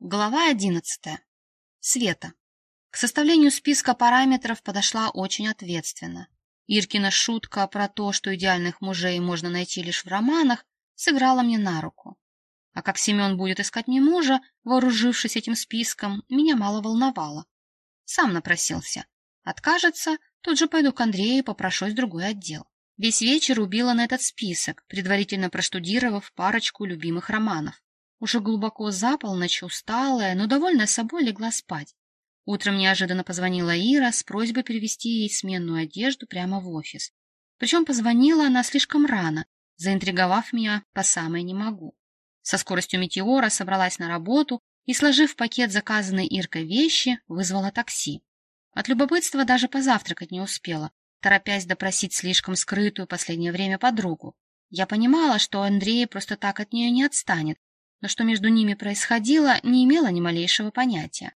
Глава одиннадцатая. Света. К составлению списка параметров подошла очень ответственно. Иркина шутка про то, что идеальных мужей можно найти лишь в романах, сыграла мне на руку. А как Семен будет искать мне мужа, вооружившись этим списком, меня мало волновало. Сам напросился. Откажется, тут же пойду к Андрею и попрошусь в другой отдел. Весь вечер убила на этот список, предварительно проштудировав парочку любимых романов. Уже глубоко за полночь, усталая, но довольная собой легла спать. Утром неожиданно позвонила Ира с просьбой перевести ей сменную одежду прямо в офис. Причем позвонила она слишком рано, заинтриговав меня по самой не могу. Со скоростью метеора собралась на работу и, сложив в пакет заказанной Иркой вещи, вызвала такси. От любопытства даже позавтракать не успела, торопясь допросить слишком скрытую последнее время подругу. Я понимала, что Андрей просто так от нее не отстанет, но что между ними происходило, не имела ни малейшего понятия.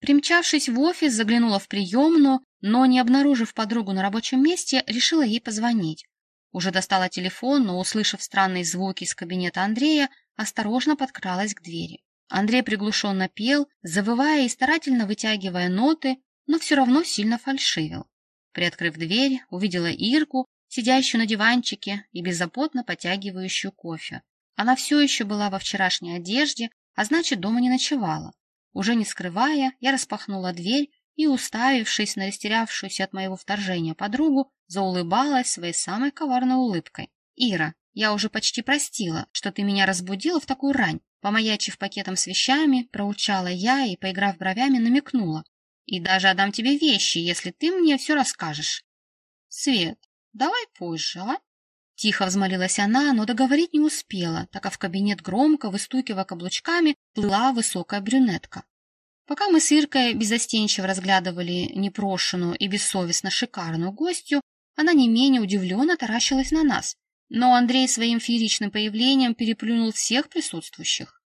Примчавшись в офис, заглянула в приемную, но, не обнаружив подругу на рабочем месте, решила ей позвонить. Уже достала телефон, но, услышав странные звуки из кабинета Андрея, осторожно подкралась к двери. Андрей приглушенно пел, завывая и старательно вытягивая ноты, но все равно сильно фальшивил. Приоткрыв дверь, увидела Ирку, сидящую на диванчике и беззаботно потягивающую кофе. Она все еще была во вчерашней одежде, а значит, дома не ночевала. Уже не скрывая, я распахнула дверь и, уставившись на растерявшуюся от моего вторжения подругу, заулыбалась своей самой коварной улыбкой. «Ира, я уже почти простила, что ты меня разбудила в такую рань». Помаячив пакетом с вещами, проучала я и, поиграв бровями, намекнула. «И даже отдам тебе вещи, если ты мне все расскажешь». «Свет, давай позже, а?» Тихо взмолилась она, но договорить не успела, так как в кабинет громко, выстукивая каблучками, плыла высокая брюнетка. Пока мы с Иркой безостенчиво разглядывали непрошенную и бессовестно шикарную гостью, она не менее удивленно таращилась на нас, но Андрей своим фееричным появлением переплюнул всех присутствующих.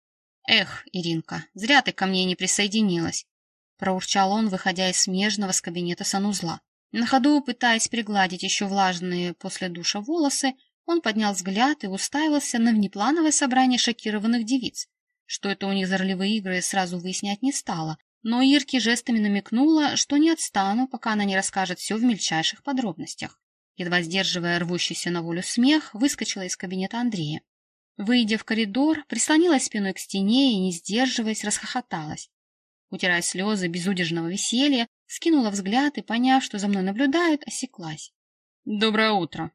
«Эх, Иринка, зря ты ко мне не присоединилась», — проурчал он, выходя из смежного с кабинета санузла. На ходу, пытаясь пригладить еще влажные после душа волосы, он поднял взгляд и уставился на внеплановое собрание шокированных девиц. Что это у них за ролевые игры, сразу выяснять не стало, но Ирке жестами намекнула, что не отстану, пока она не расскажет все в мельчайших подробностях. Едва сдерживая рвущийся на волю смех, выскочила из кабинета Андрея. Выйдя в коридор, прислонилась спиной к стене и, не сдерживаясь, расхохоталась. Утирая слезы безудержного веселья, скинула взгляд и, поняв, что за мной наблюдают, осеклась. «Доброе утро!»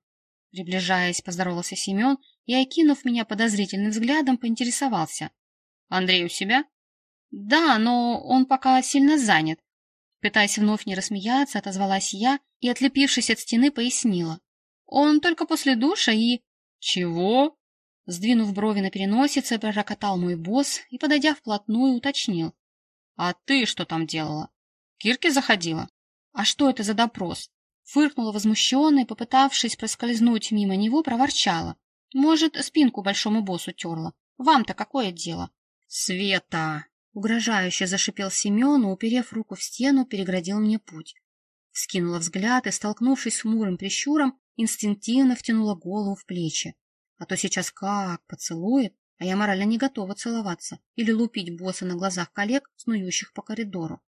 Приближаясь, поздоровался Семен и, окинув меня подозрительным взглядом, поинтересовался. «Андрей у себя?» «Да, но он пока сильно занят». Пытаясь вновь не рассмеяться, отозвалась я и, отлепившись от стены, пояснила. «Он только после душа и...» «Чего?» Сдвинув брови на переносице, пророкотал мой босс и, подойдя вплотную, уточнил. А ты что там делала? Кирке заходила? А что это за допрос? Фыркнула возмущенно и, попытавшись проскользнуть мимо него, проворчала. Может, спинку большому боссу терла. Вам-то какое дело? Света! Угрожающе зашипел Семен, уперев руку в стену, переградил мне путь. Скинула взгляд и, столкнувшись с хмурым прищуром, инстинктивно втянула голову в плечи. А то сейчас как поцелует, а я морально не готова целоваться или лупить босса на глазах коллег, снующих по коридору. —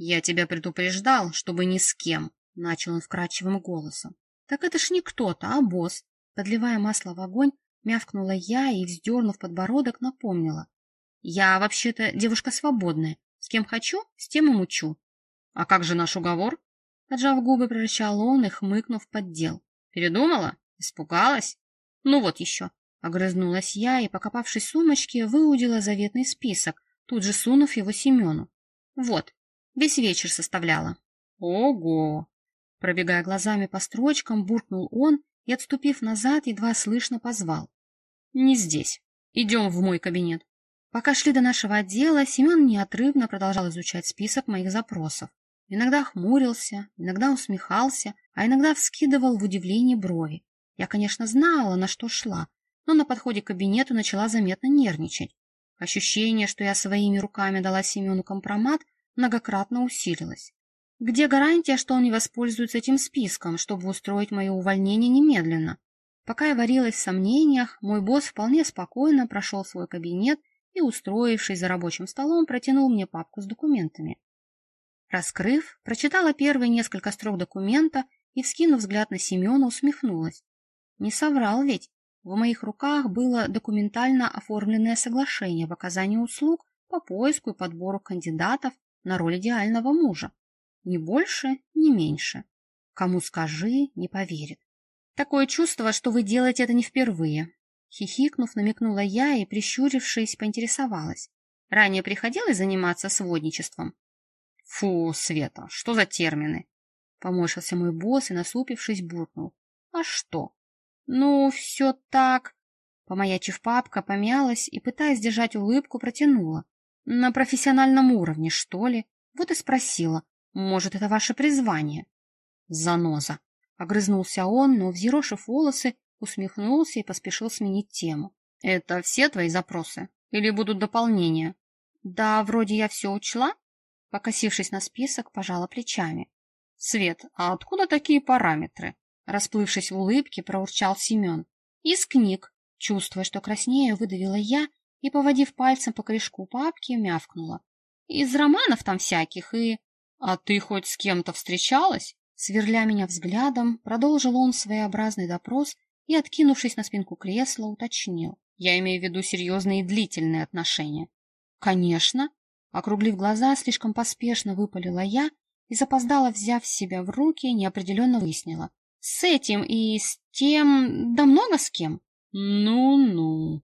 Я тебя предупреждал, чтобы ни с кем, — начал он вкрадчивым голосом. — Так это ж не кто-то, а босс. Подливая масло в огонь, мявкнула я и, вздернув подбородок, напомнила. — Я вообще-то девушка свободная. С кем хочу, с тем и мучу. — А как же наш уговор? Поджав губы, прорычал он и, хмыкнув, поддел. — Передумала? Испугалась? Ну вот еще. Огрызнулась я и, покопавшись в сумочке, выудила заветный список, тут же сунув его Семену. Вот, весь вечер составляла. Ого! Пробегая глазами по строчкам, буркнул он и, отступив назад, едва слышно позвал. Не здесь. Идем в мой кабинет. Пока шли до нашего отдела, Семен неотрывно продолжал изучать список моих запросов. Иногда хмурился, иногда усмехался, а иногда вскидывал в удивлении брови. Я, конечно, знала, на что шла, но на подходе к кабинету начала заметно нервничать. Ощущение, что я своими руками дала Семену компромат, многократно усилилось. Где гарантия, что он не воспользуется этим списком, чтобы устроить мое увольнение немедленно? Пока я варилась в сомнениях, мой босс вполне спокойно прошел свой кабинет и, устроившись за рабочим столом, протянул мне папку с документами. Раскрыв, прочитала первые несколько строк документа и, вскинув взгляд на Семена, усмехнулась. Не соврал ведь. В моих руках было документально оформленное соглашение об оказании услуг по поиску и подбору кандидатов на роль идеального мужа. Ни больше, ни меньше. Кому скажи, не поверит. Такое чувство, что вы делаете это не впервые. Хихикнув, намекнула я и, прищурившись, поинтересовалась. Ранее приходилось заниматься сводничеством? Фу, Света, что за термины? Поморщился мой босс и, насупившись, буркнул. А что? Ну, все так. Помаячив папка, помялась и, пытаясь держать улыбку, протянула. На профессиональном уровне, что ли? Вот и спросила. Может, это ваше призвание? Заноза. Огрызнулся он, но, взъерошив волосы, усмехнулся и поспешил сменить тему. Это все твои запросы? Или будут дополнения? Да, вроде я все учла. Покосившись на список, пожала плечами. Свет, а откуда такие параметры? Расплывшись в улыбке, проурчал Семен. Из книг. Чувствуя, что краснею, выдавила я и, поводив пальцем по корешку папки, мявкнула. Из романов там всяких и... А ты хоть с кем-то встречалась? Сверля меня взглядом, продолжил он своеобразный допрос и, откинувшись на спинку кресла, уточнил. Я имею в виду серьезные и длительные отношения. Конечно. Округлив глаза, слишком поспешно выпалила я и запоздала, взяв себя в руки, неопределенно выяснила. С этим и с тем... да много с кем. Ну-ну.